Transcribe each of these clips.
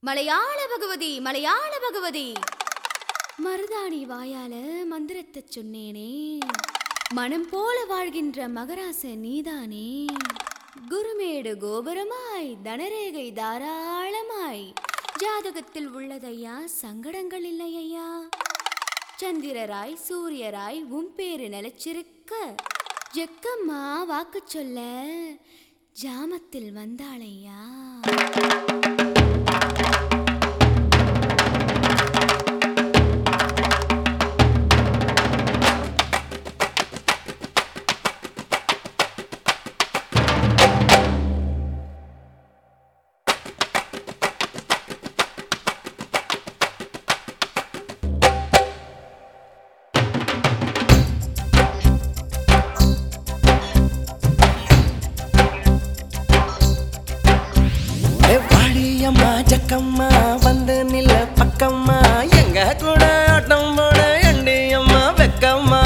மலையாள பகவதி மலையாள பகவதி. மருதாணி வாயால மந்திரத்தை சொன்னேனே. மனம் போல வாழ்கின்ற மகராச நீதானே. குருமேடு கோபுரமாய் தனரேகை தாராளமாய். ஜாதகத்தில் உள்ளதையா சங்கடங்கள் இல்லையா சந்திரராய் சூரியராய் உன் பேரு நிலச்சிருக்க. ஜெக்கம்மா வாக்கு சொல்ல. ஜாமத்தில் வந்தாளையா? வாடியம்மா வந்து நில பக்கம்மா. எங்க கூட ஆட்டம் போட எண்டி அம்மா வெக்கம்மா?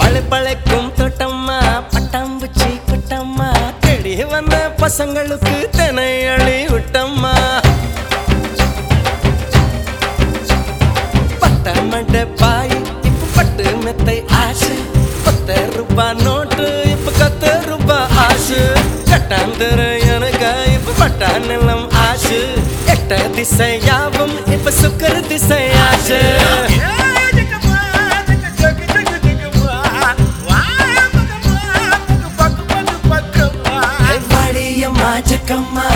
பழு பழைக்கும் தோட்டம்மா பட்டாம்பூச்சி குட்டம்மா. தேடி வந்த பசங்களுக்கு தினை இப்ப பட்டா நிலம் ஆசு எட்ட திசை யாவும் இப்ப சுக்கர திசை ஆசு வாடியம்மா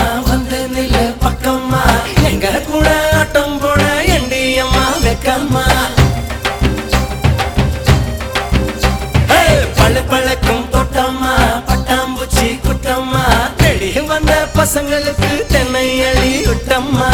பசங்களுக்கு தென்னை அழி விட்டம்மா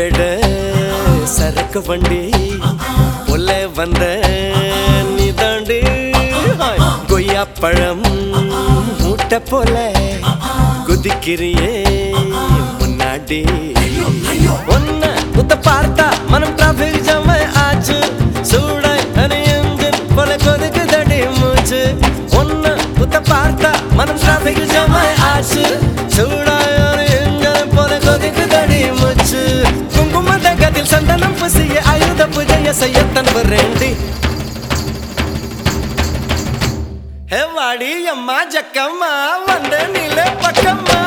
கோயம்பேடு சரக்கு வண்டி உள்ள வந்த நிதாண்டு. கொய்யா பழம் மூட்டை போல குதிக்கிறியே முன்னாடி. ஒன்ன உத்த பார்த்தா மனம் டிராபிக் ஜாம ஆச்சு. சூட சந்தனம் ஆயுத பூஜைய செய்யத்தன் வரேண்டி ஹே வாடி அம்மா ஜக்கம்மா வந்த நில பக்கம்மா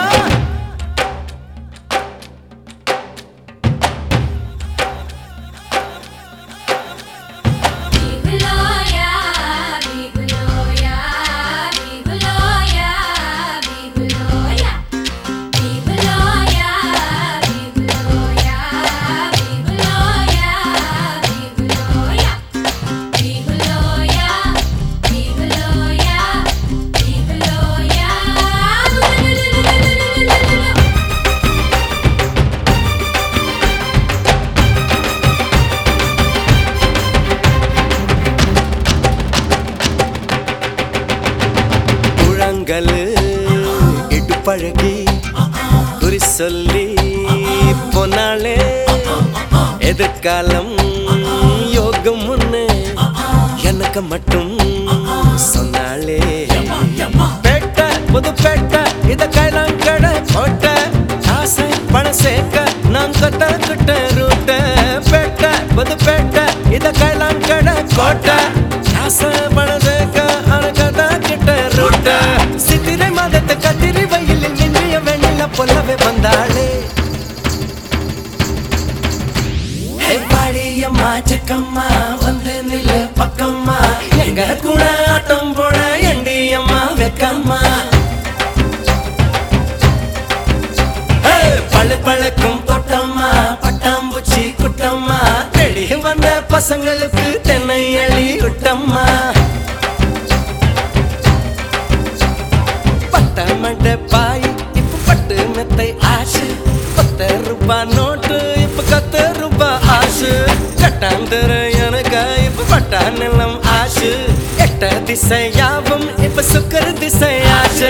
முழங்கல் இடுப்பழகி குறி சொல்லி போனாலே எதிர்காலம் யோகம் முன்னு எனக்கு மட்டும் சொன்னாலே பேட்ட புது பேட்ட இத கைலாங்கட போட்ட. ஆசை பணம் சேர்க்க நான் கட்ட கிட்ட ரூட்ட. பேட்ட புது பேட்ட இத கைலாங்கட கோட்ட ஆசை ஐயம்மா சிக்கம்மா வந்து நில பக்கம்மா. எங்க கூட ஆட்டம் போட எண்டி அம்மா வெக்கம்மா. பழு பழக்கும் தொட்டம்மா பட்டாம்பூச்சி குட்டம்மா. தேடி வந்த பசங்களுக்கு தென்னை அழி விட்டம்மா. பட்டமண்ட பாய் இப்போ பட்டு மெத்தை ஆச்சு. பத்து ரூபாய் பட்டான் தர எனக்கு இப்ப பட்டான் நிலம் ஆச்சு. எட்ட திசையாவும் இப்ப சுக்கர திசை ஆசு